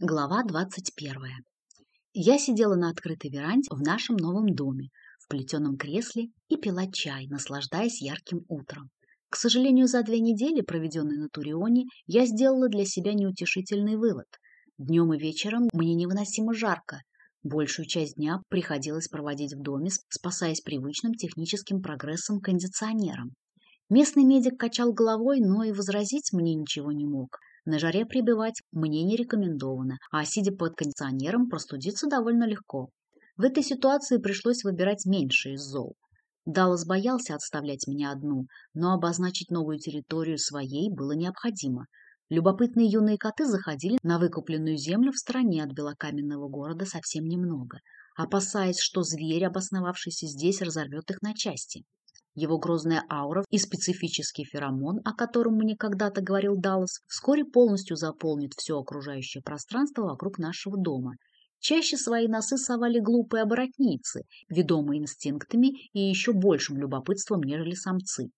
Глава 21. Я сидела на открытой веранде в нашем новом доме, в плетеном кресле и пила чай, наслаждаясь ярким утром. К сожалению, за две недели, проведенные на Турионе, я сделала для себя неутешительный вывод. Днем и вечером мне невыносимо жарко. Большую часть дня приходилось проводить в доме, спасаясь привычным техническим прогрессом кондиционером. Местный медик качал головой, но и возразить мне ничего не мог. На жаре пребывать мне не рекомендовано, а сидя под кондиционером простудиться довольно легко. В этой ситуации пришлось выбирать меньше из зол. Даллас боялся отставлять меня одну, но обозначить новую территорию своей было необходимо. Любопытные юные коты заходили на выкупленную землю в стороне от белокаменного города совсем немного, опасаясь, что зверь, обосновавшийся здесь, разорвет их на части. Его грозная аура и специфический феромон, о котором мне когда-то говорил Даллас, вскоре полностью заполнит все окружающее пространство вокруг нашего дома. Чаще свои носы совали глупые оборотницы, ведомые инстинктами и еще большим любопытством, нежели самцы.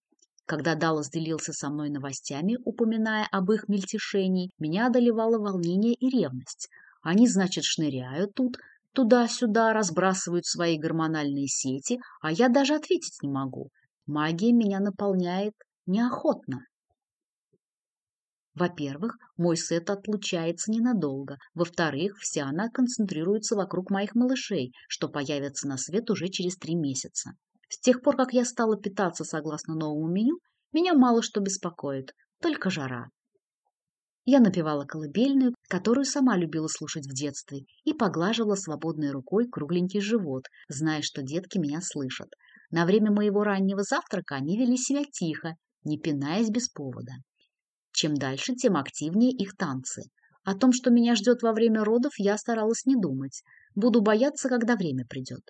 Когда Даллас делился со мной новостями, упоминая об их мельтешении, меня одолевало волнение и ревность. Они, значит, шныряют тут, туда-сюда, разбрасывают свои гормональные сети, а я даже ответить не могу. Магия меня наполняет неохотно. Во-первых, мой сет отлучается ненадолго. Во-вторых, вся она концентрируется вокруг моих малышей, что появятся на свет уже через три месяца. С тех пор, как я стала питаться согласно новому меню, меня мало что беспокоит, только жара. Я напевала колыбельную, которую сама любила слушать в детстве, и поглаживала свободной рукой кругленький живот, зная, что детки меня слышат. На время моего раннего завтрака они вели себя тихо, не пинаясь без повода. Чем дальше, тем активнее их танцы. О том, что меня ждет во время родов, я старалась не думать. Буду бояться, когда время придет.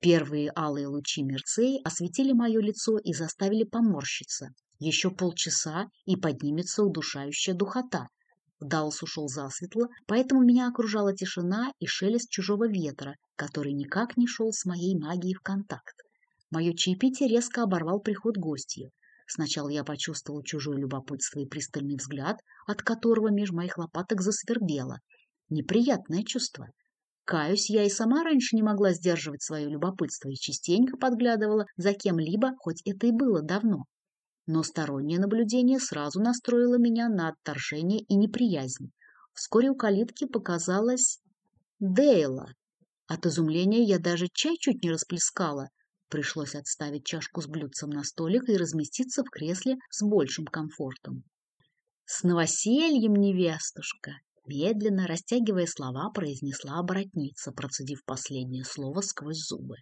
Первые алые лучи мерцей осветили мое лицо и заставили поморщиться. Еще полчаса, и поднимется удушающая духота. Даллас ушел засветло, поэтому меня окружала тишина и шелест чужого ветра, который никак не шел с моей магией в контакт. Мое чаепитие резко оборвал приход гостья. Сначала я почувствовал чужое любопытство и пристальный взгляд, от которого меж моих лопаток засвербело. Неприятное чувство. Каюсь, я и сама раньше не могла сдерживать свое любопытство и частенько подглядывала за кем-либо, хоть это и было давно. Но стороннее наблюдение сразу настроило меня на отторжение и неприязнь. Вскоре у калитки показалась Дейла. От изумления я даже чай чуть не расплескала, Пришлось отставить чашку с блюдцем на столик и разместиться в кресле с большим комфортом. «С новосельем, невестушка!» Медленно, растягивая слова, произнесла оборотница, процедив последнее слово сквозь зубы.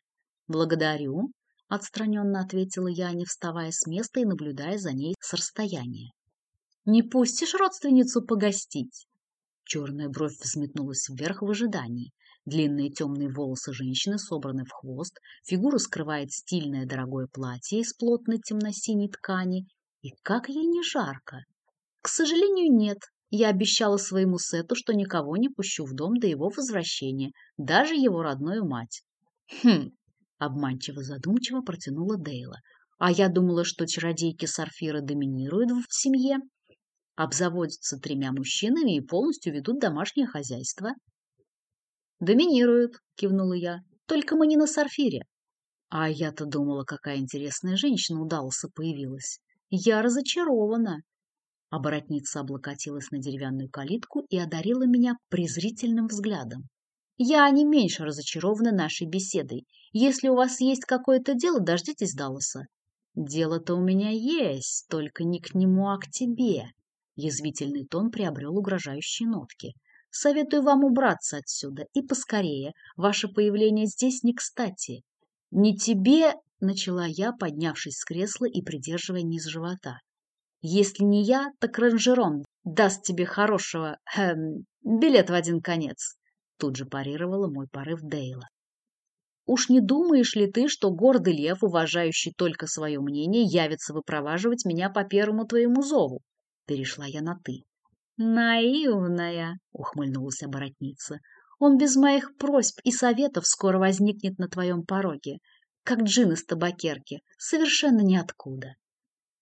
«Благодарю», — отстраненно ответила я, не вставая с места и наблюдая за ней с расстояния. «Не пустишь родственницу погостить?» Черная бровь взметнулась вверх в ожидании. Длинные темные волосы женщины собраны в хвост, фигуру скрывает стильное дорогое платье из плотной темно-синей ткани. И как ей не жарко! К сожалению, нет. Я обещала своему Сету, что никого не пущу в дом до его возвращения, даже его родную мать. Хм, обманчиво задумчиво протянула Дейла. А я думала, что чародейки Сарфира доминируют в семье, обзаводятся тремя мужчинами и полностью ведут домашнее хозяйство. «Доминируют», — кивнула я. «Только мы не на Сарфире». А я-то думала, какая интересная женщина у появилась. Я разочарована. Оборотница облокотилась на деревянную калитку и одарила меня презрительным взглядом. Я не меньше разочарована нашей беседой. Если у вас есть какое-то дело, дождитесь Далласа. Дело-то у меня есть, только не к нему, а к тебе. Язвительный тон приобрел угрожающие нотки. Советую вам убраться отсюда и поскорее. Ваше появление здесь не кстати. Не тебе, начала я, поднявшись с кресла и придерживая низ живота. Если не я, так ранжерон даст тебе хорошего эм, билет в один конец. Тут же парировала мой порыв Дейла. Уж не думаешь ли ты, что гордый лев, уважающий только свое мнение, явится выпроваживать меня по первому твоему зову? Перешла я на «ты». «Наивная!» — ухмыльнулась оборотница. «Он без моих просьб и советов скоро возникнет на твоем пороге, как джин из табакерки, совершенно ниоткуда».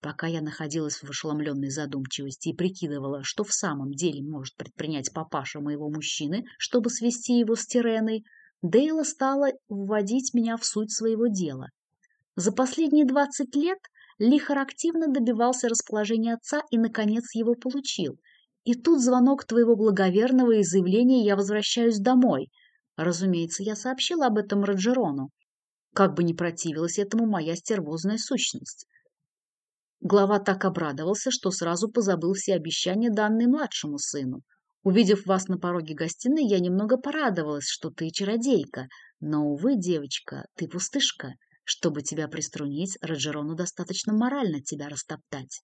Пока я находилась в ошеломленной задумчивости и прикидывала, что в самом деле может предпринять папаша моего мужчины, чтобы свести его с Тиреной, Дейла стала вводить меня в суть своего дела. За последние двадцать лет Лихар активно добивался расположения отца и, наконец, его получил. И тут звонок твоего благоверного и заявление «я возвращаюсь домой». Разумеется, я сообщила об этом Роджерону. Как бы ни противилась этому моя стервозная сущность. Глава так обрадовался, что сразу позабыл все обещания, данные младшему сыну. Увидев вас на пороге гостиной, я немного порадовалась, что ты чародейка. Но, увы, девочка, ты пустышка. Чтобы тебя приструнить, Роджерону достаточно морально тебя растоптать.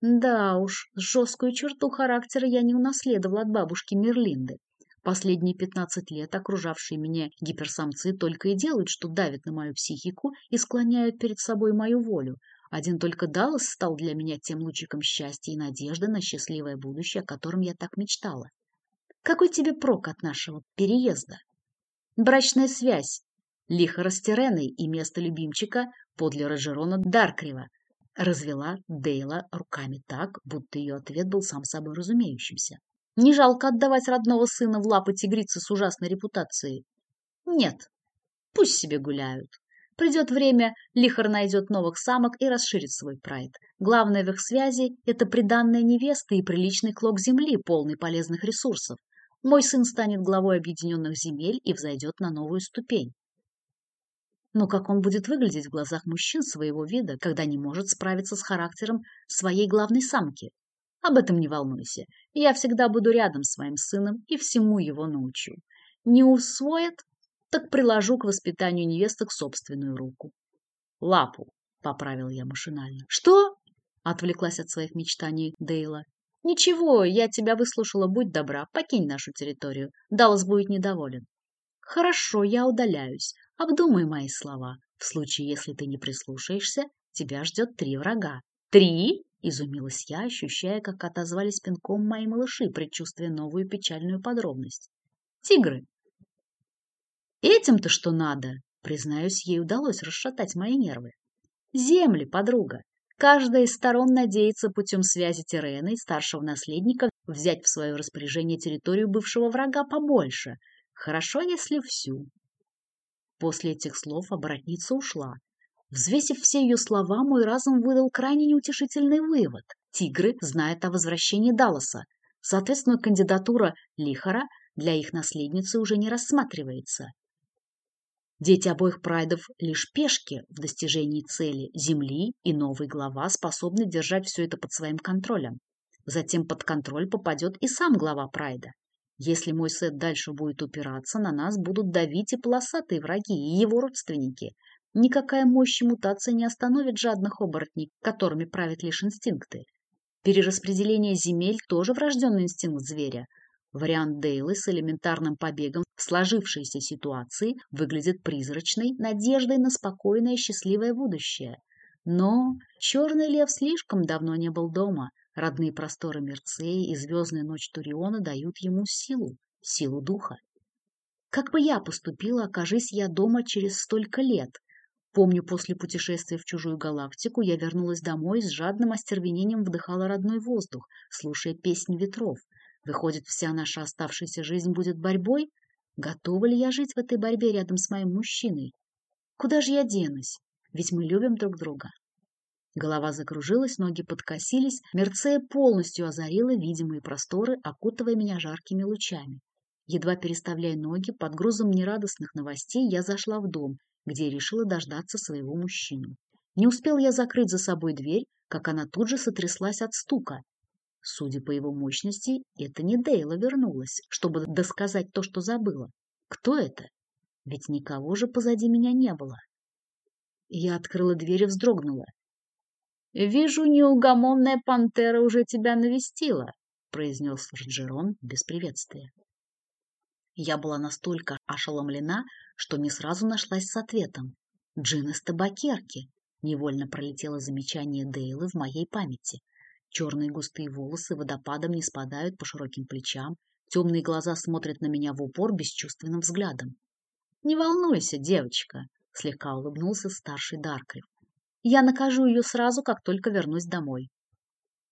Да уж, жесткую черту характера я не унаследовала от бабушки Мерлинды. Последние пятнадцать лет окружавшие меня гиперсамцы только и делают, что давят на мою психику и склоняют перед собой мою волю. Один только Даллас стал для меня тем лучиком счастья и надежды на счастливое будущее, о котором я так мечтала. Какой тебе прок от нашего переезда? Брачная связь, лихо растеренный и место любимчика подле Рожерона Даркрева, развела Дейла руками так, будто ее ответ был сам собой разумеющимся. Не жалко отдавать родного сына в лапы тигрицы с ужасной репутацией? Нет, пусть себе гуляют. Придет время, Лихар найдет новых самок и расширит свой прайд. Главное в их связи – это приданная невеста и приличный клок земли, полный полезных ресурсов. Мой сын станет главой объединенных земель и взойдет на новую ступень. Но как он будет выглядеть в глазах мужчин своего вида, когда не может справиться с характером своей главной самки? Об этом не волнуйся. Я всегда буду рядом с своим сыном и всему его научу. Не усвоит так приложу к воспитанию невесток собственную руку. Лапу, поправил я машинально. Что? Отвлеклась от своих мечтаний Дейла. Ничего, я тебя выслушала, будь добра, покинь нашу территорию. Даллас будет недоволен. Хорошо, я удаляюсь. Обдумай мои слова. В случае, если ты не прислушаешься, тебя ждет три врага. Три? Изумилась я, ощущая, как отозвались пинком мои малыши, предчувствуя новую печальную подробность. Тигры, Этим-то что надо? Признаюсь, ей удалось расшатать мои нервы. Земли, подруга. Каждая из сторон надеется путем связи Тирены и старшего наследника взять в свое распоряжение территорию бывшего врага побольше. Хорошо, если всю. После этих слов оборотница ушла. Взвесив все ее слова, мой разум выдал крайне неутешительный вывод. Тигры знают о возвращении Далласа. Соответственно, кандидатура Лихара для их наследницы уже не рассматривается. Дети обоих прайдов лишь пешки в достижении цели Земли, и новый глава способны держать все это под своим контролем. Затем под контроль попадет и сам глава прайда. Если мой сет дальше будет упираться, на нас будут давить и полосатые враги, и его родственники. Никакая мощь и мутация не остановит жадных оборотней, которыми правят лишь инстинкты. Перераспределение земель тоже врожденный инстинкт зверя, Вариант Дейлы с элементарным побегом в сложившейся ситуации выглядит призрачной надеждой на спокойное счастливое будущее. Но черный лев слишком давно не был дома. Родные просторы Мерцеи и звездная ночь Туриона дают ему силу, силу духа. Как бы я поступила, окажись я дома через столько лет? Помню, после путешествия в чужую галактику я вернулась домой с жадным остервенением вдыхала родной воздух, слушая песни ветров – Выходит, вся наша оставшаяся жизнь будет борьбой? Готова ли я жить в этой борьбе рядом с моим мужчиной? Куда же я денусь? Ведь мы любим друг друга. Голова закружилась, ноги подкосились, Мерцея полностью озарила видимые просторы, окутывая меня жаркими лучами. Едва переставляя ноги, под грузом нерадостных новостей я зашла в дом, где решила дождаться своего мужчину. Не успел я закрыть за собой дверь, как она тут же сотряслась от стука, Судя по его мощности, это не Дейла вернулась, чтобы досказать то, что забыла. Кто это? Ведь никого же позади меня не было. Я открыла дверь и вздрогнула. «Вижу, неугомонная пантера уже тебя навестила», — произнес Рджерон без приветствия. Я была настолько ошеломлена, что не сразу нашлась с ответом. «Джин из табакерки», — невольно пролетело замечание Дейлы в моей памяти. Черные густые волосы водопадом не спадают по широким плечам, темные глаза смотрят на меня в упор бесчувственным взглядом. «Не волнуйся, девочка», — слегка улыбнулся старший Даркрив. Я накажу ее сразу, как только вернусь домой.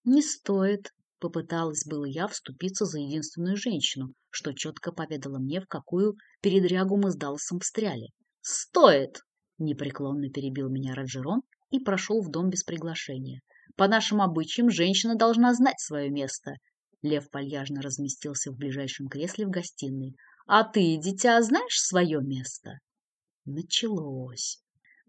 Не стоит, попыталась было я вступиться за единственную женщину, что четко поведала мне, в какую передрягу мы с Далласом встряли. Стоит! Непреклонно перебил меня Раджерон и прошел в дом без приглашения. По нашим обычаям, женщина должна знать свое место. Лев вальяжно разместился в ближайшем кресле в гостиной. А ты, дитя, знаешь свое место? Началось.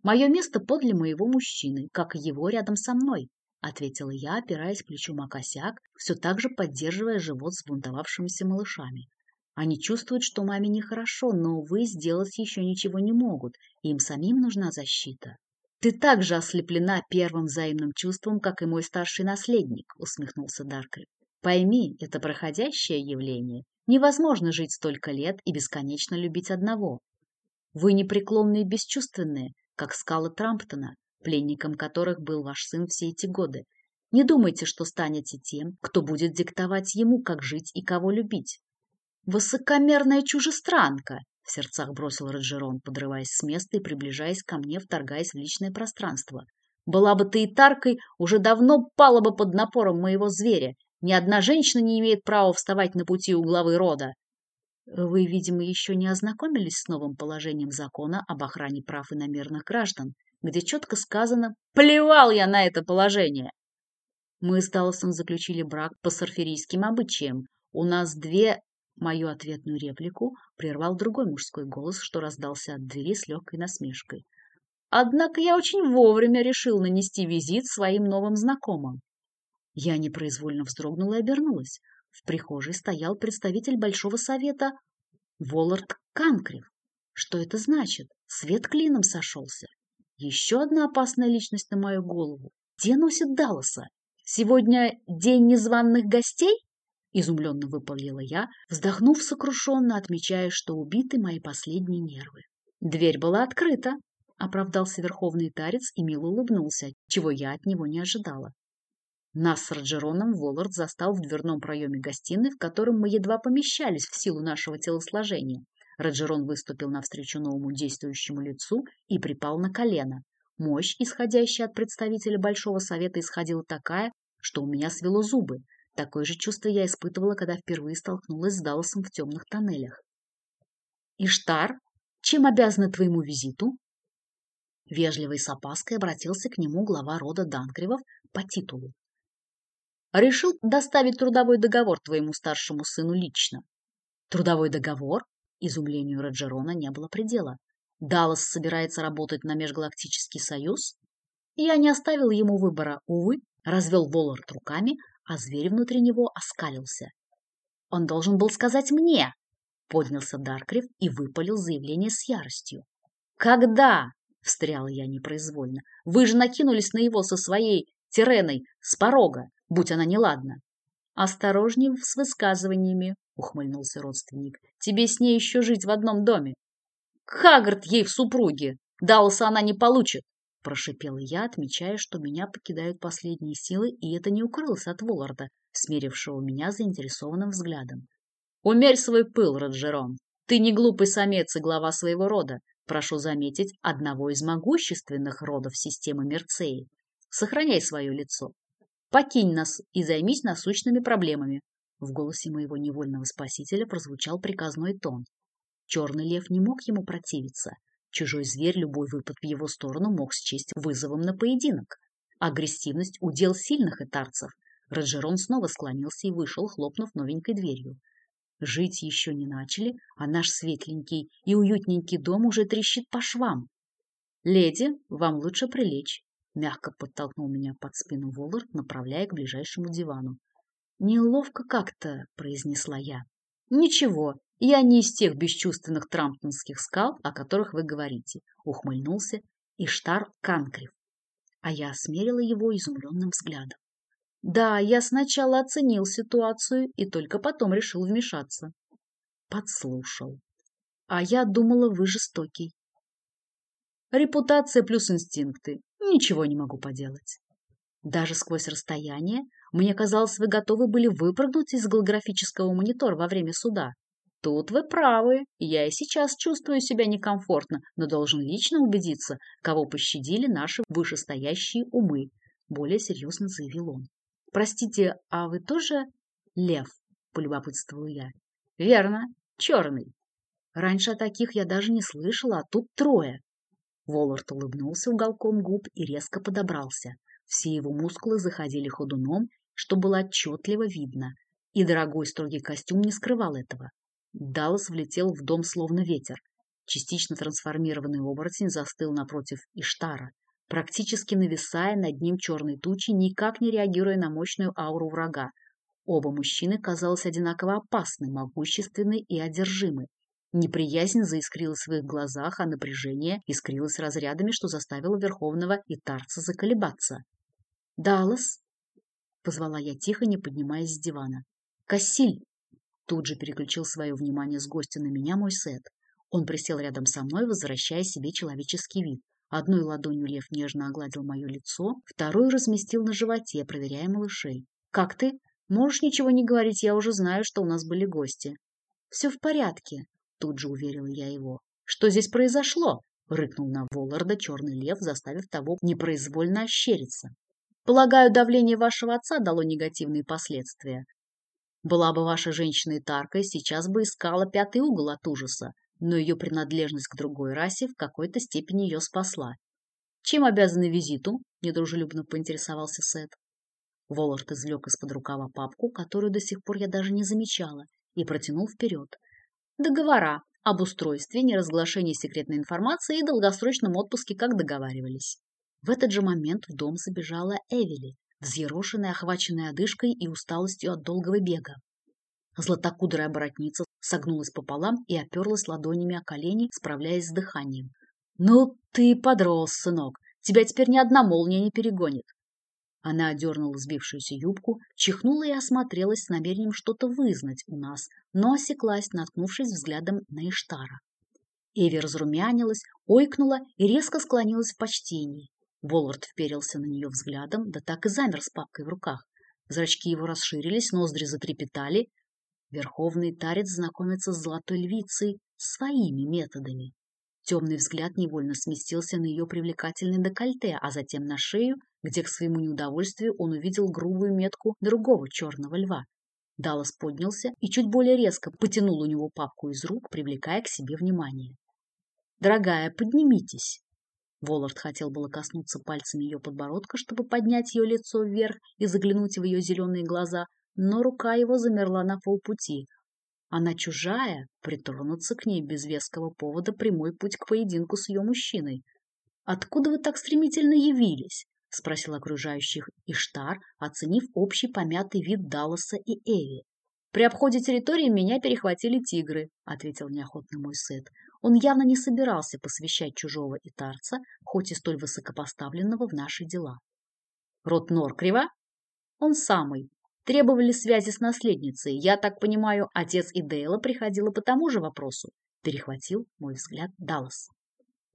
Мое место подле моего мужчины, как его рядом со мной, ответила я, опираясь плечом о косяк, все так же поддерживая живот с бунтовавшимися малышами. Они чувствуют, что маме нехорошо, но, увы, сделать еще ничего не могут, им самим нужна защита. «Ты так же ослеплена первым взаимным чувством, как и мой старший наследник», — усмехнулся Даркрив. «Пойми, это проходящее явление. Невозможно жить столько лет и бесконечно любить одного. Вы непреклонные и бесчувственные, как скалы Трамптона, пленником которых был ваш сын все эти годы. Не думайте, что станете тем, кто будет диктовать ему, как жить и кого любить. Высокомерная чужестранка, в сердцах бросил Раджерон, подрываясь с места и приближаясь ко мне, вторгаясь в личное пространство. Была бы ты и таркой, уже давно пала бы под напором моего зверя. Ни одна женщина не имеет права вставать на пути у главы рода. Вы, видимо, еще не ознакомились с новым положением закона об охране прав иномерных граждан, где четко сказано «Плевал я на это положение!» Мы с Далласом заключили брак по сарферийским обычаям. У нас две Мою ответную реплику прервал другой мужской голос, что раздался от двери с легкой насмешкой. Однако я очень вовремя решил нанести визит своим новым знакомым. Я непроизвольно вздрогнула и обернулась. В прихожей стоял представитель Большого Совета Воллард Канкрив. Что это значит? Свет клином сошелся. Еще одна опасная личность на мою голову. Где носит Далласа? Сегодня день незваных гостей? Изумленно выпалила я, вздохнув сокрушенно, отмечая, что убиты мои последние нервы. Дверь была открыта, оправдался верховный тарец и мило улыбнулся, чего я от него не ожидала. Нас с Раджероном Воллард застал в дверном проеме гостиной, в котором мы едва помещались в силу нашего телосложения. Раджерон выступил навстречу новому действующему лицу и припал на колено. Мощь, исходящая от представителя Большого Совета, исходила такая, что у меня свело зубы. Такое же чувство я испытывала, когда впервые столкнулась с Далласом в темных тоннелях. «Иштар, чем обязана твоему визиту?» Вежливо и с опаской обратился к нему глава рода Данкривов по титулу. «Решил доставить трудовой договор твоему старшему сыну лично». «Трудовой договор?» Изумлению Раджерона не было предела. «Даллас собирается работать на Межгалактический Союз?» Я не оставил ему выбора, увы, развел Воллард руками, а зверь внутри него оскалился. «Он должен был сказать мне!» Поднялся Даркрив и выпалил заявление с яростью. «Когда?» — встряла я непроизвольно. «Вы же накинулись на его со своей Тиреной с порога, будь она неладна!» «Осторожней с высказываниями!» — ухмыльнулся родственник. «Тебе с ней еще жить в одном доме!» «Хагард ей в супруге! Далласа она не получит!» Прошипела я, отмечая, что меня покидают последние силы, и это не укрылось от Волларда, смирившего меня заинтересованным взглядом. «Умерь свой пыл, Раджерон. Ты не глупый самец и глава своего рода. Прошу заметить, одного из могущественных родов системы Мерцеи. Сохраняй свое лицо. Покинь нас и займись насущными проблемами». В голосе моего невольного спасителя прозвучал приказной тон. Черный лев не мог ему противиться. Чужой зверь любой выпад в его сторону мог счесть вызовом на поединок. Агрессивность – удел сильных этарцев. Раджерон снова склонился и вышел, хлопнув новенькой дверью. Жить еще не начали, а наш светленький и уютненький дом уже трещит по швам. «Леди, вам лучше прилечь», — мягко подтолкнул меня под спину Воллард, направляя к ближайшему дивану. «Неловко как-то», — произнесла я. «Ничего, я не из тех бесчувственных трамптонских скал, о которых вы говорите, ухмыльнулся Иштар Канкрив. А я осмерила его изумленным взглядом. Да, я сначала оценил ситуацию и только потом решил вмешаться. Подслушал. А я думала, вы жестокий. Репутация плюс инстинкты. Ничего не могу поделать. Даже сквозь расстояние мне казалось, вы готовы были выпрыгнуть из голографического монитора во время суда. Тут вы правы. Я и сейчас чувствую себя некомфортно, но должен лично убедиться, кого пощадили наши вышестоящие умы. Более серьезно заявил он. Простите, а вы тоже лев? Полюбопытствовал я. Верно, черный. Раньше о таких я даже не слышала, а тут трое. Воллард улыбнулся уголком губ и резко подобрался. Все его мускулы заходили ходуном, что было отчетливо видно, и дорогой строгий костюм не скрывал этого. Даллас влетел в дом словно ветер. Частично трансформированный оборотень застыл напротив Иштара, практически нависая над ним черной тучей, никак не реагируя на мощную ауру врага. Оба мужчины казались одинаково опасны, могущественны и одержимы. Неприязнь заискрилась в их глазах, а напряжение искрилось разрядами, что заставило Верховного и Тарца заколебаться. «Даллас!» — позвала я тихо, не поднимаясь с дивана. «Кассиль!» Тут же переключил свое внимание с гостя на меня мой Сет. Он присел рядом со мной, возвращая себе человеческий вид. Одной ладонью лев нежно огладил мое лицо, второй разместил на животе, проверяя малышей. «Как ты? Можешь ничего не говорить, я уже знаю, что у нас были гости». «Все в порядке», — тут же уверила я его. «Что здесь произошло?» — рыкнул на Волларда черный лев, заставив того непроизвольно ощериться. «Полагаю, давление вашего отца дало негативные последствия. Была бы ваша женщина Таркой, сейчас бы искала пятый угол от ужаса, но ее принадлежность к другой расе в какой-то степени ее спасла. «Чем обязаны визиту?» – недружелюбно поинтересовался Сет. Воллард извлек из-под рукава папку, которую до сих пор я даже не замечала, и протянул вперед. «Договора об устройстве, неразглашении секретной информации и долгосрочном отпуске, как договаривались». В этот же момент в дом забежала Эвели, взъерошенная, охваченная одышкой и усталостью от долгого бега. Златокудрая оборотница согнулась пополам и оперлась ладонями о колени, справляясь с дыханием. «Ну, ты подрос, сынок. Тебя теперь ни одна молния не перегонит». Она одернула сбившуюся юбку, чихнула и осмотрелась с намерением что-то вызнать у нас, но осеклась, наткнувшись взглядом на Иштара. Эви разрумянилась, ойкнула и резко склонилась в почтении. Воллард вперился на нее взглядом, да так и замер с папкой в руках. Зрачки его расширились, ноздри затрепетали. Верховный тарец знакомится с золотой львицей своими методами. Темный взгляд невольно сместился на ее привлекательный декольте, а затем на шею, где к своему неудовольствию он увидел грубую метку другого черного льва. Даллас поднялся и чуть более резко потянул у него папку из рук, привлекая к себе внимание. «Дорогая, поднимитесь!» Воллард хотел было коснуться пальцами ее подбородка, чтобы поднять ее лицо вверх и заглянуть в ее зеленые глаза, но рука его замерла на полпути. Она чужая, притронуться к ней без веского повода прямой путь к поединку с ее мужчиной. «Откуда вы так стремительно явились?» — спросил окружающих Иштар, оценив общий помятый вид Далласа и Эви. «При обходе территории меня перехватили тигры», — ответил неохотно мой Сет. Он явно не собирался посвящать чужого итарца, хоть и столь высокопоставленного в наши дела. Род Норкрева? Он самый. Требовали связи с наследницей. Я так понимаю, отец Идейла приходила по тому же вопросу. Перехватил мой взгляд Даллас.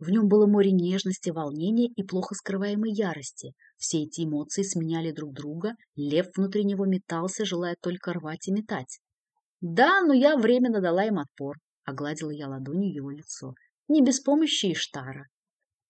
В нем было море нежности, волнения и плохо скрываемой ярости. Все эти эмоции сменяли друг друга, лев внутри него метался, желая только рвать и метать. Да, но я временно дала им отпор. Огладила я ладонью его лицо. Не без помощи Иштара.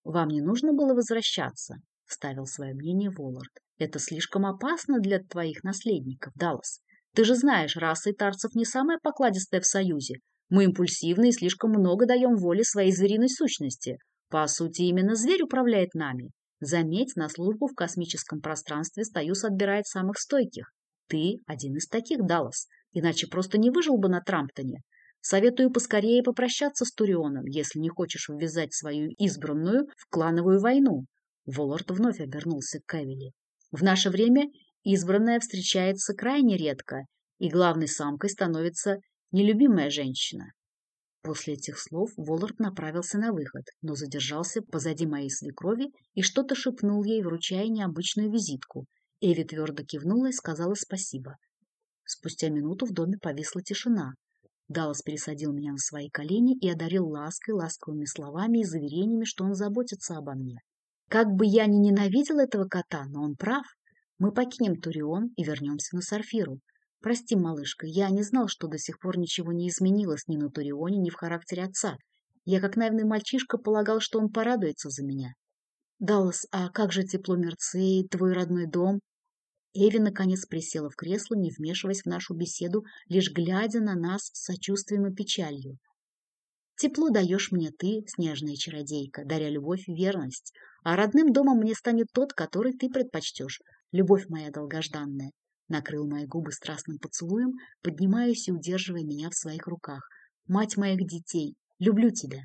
Вам не нужно было возвращаться, вставил свое мнение Воллард. Это слишком опасно для твоих наследников, Даллас. Ты же знаешь, раса итарцев не самая покладистая в Союзе. Мы импульсивны и слишком много даем воли своей звериной сущности. По сути, именно зверь управляет нами. Заметь, на службу в космическом пространстве Союз отбирает самых стойких. Ты один из таких, Даллас. Иначе просто не выжил бы на Трамптоне. Советую поскорее попрощаться с Турионом, если не хочешь ввязать свою избранную в клановую войну. Воллард вновь обернулся к Эвели. В наше время избранная встречается крайне редко, и главной самкой становится нелюбимая женщина. После этих слов Воллард направился на выход, но задержался позади моей свекрови и что-то шепнул ей, вручая необычную визитку. Эви твердо кивнула и сказала спасибо. Спустя минуту в доме повисла тишина, Даллас пересадил меня на свои колени и одарил лаской, ласковыми словами и заверениями, что он заботится обо мне. Как бы я ни ненавидел этого кота, но он прав. Мы покинем Турион и вернемся на Сарфиру. Прости, малышка, я не знал, что до сих пор ничего не изменилось ни на Турионе, ни в характере отца. Я, как наивный мальчишка, полагал, что он порадуется за меня. Даллас, а как же тепло Мерцеи, твой родной дом? Эви, наконец, присела в кресло, не вмешиваясь в нашу беседу, лишь глядя на нас с сочувствием и печалью. Тепло даешь мне ты, снежная чародейка, даря любовь и верность, а родным домом мне станет тот, который ты предпочтешь, любовь моя долгожданная. Накрыл мои губы страстным поцелуем, поднимаясь и удерживая меня в своих руках. Мать моих детей, люблю тебя.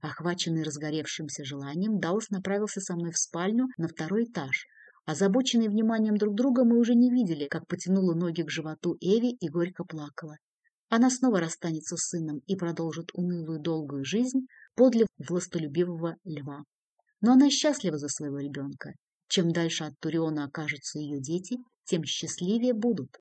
Охваченный разгоревшимся желанием, Даллас направился со мной в спальню на второй этаж. Озабоченные вниманием друг друга, мы уже не видели, как потянула ноги к животу Эви и горько плакала. Она снова расстанется с сыном и продолжит унылую долгую жизнь подле властолюбивого льва. Но она счастлива за своего ребенка. Чем дальше от Туриона окажутся ее дети, тем счастливее будут.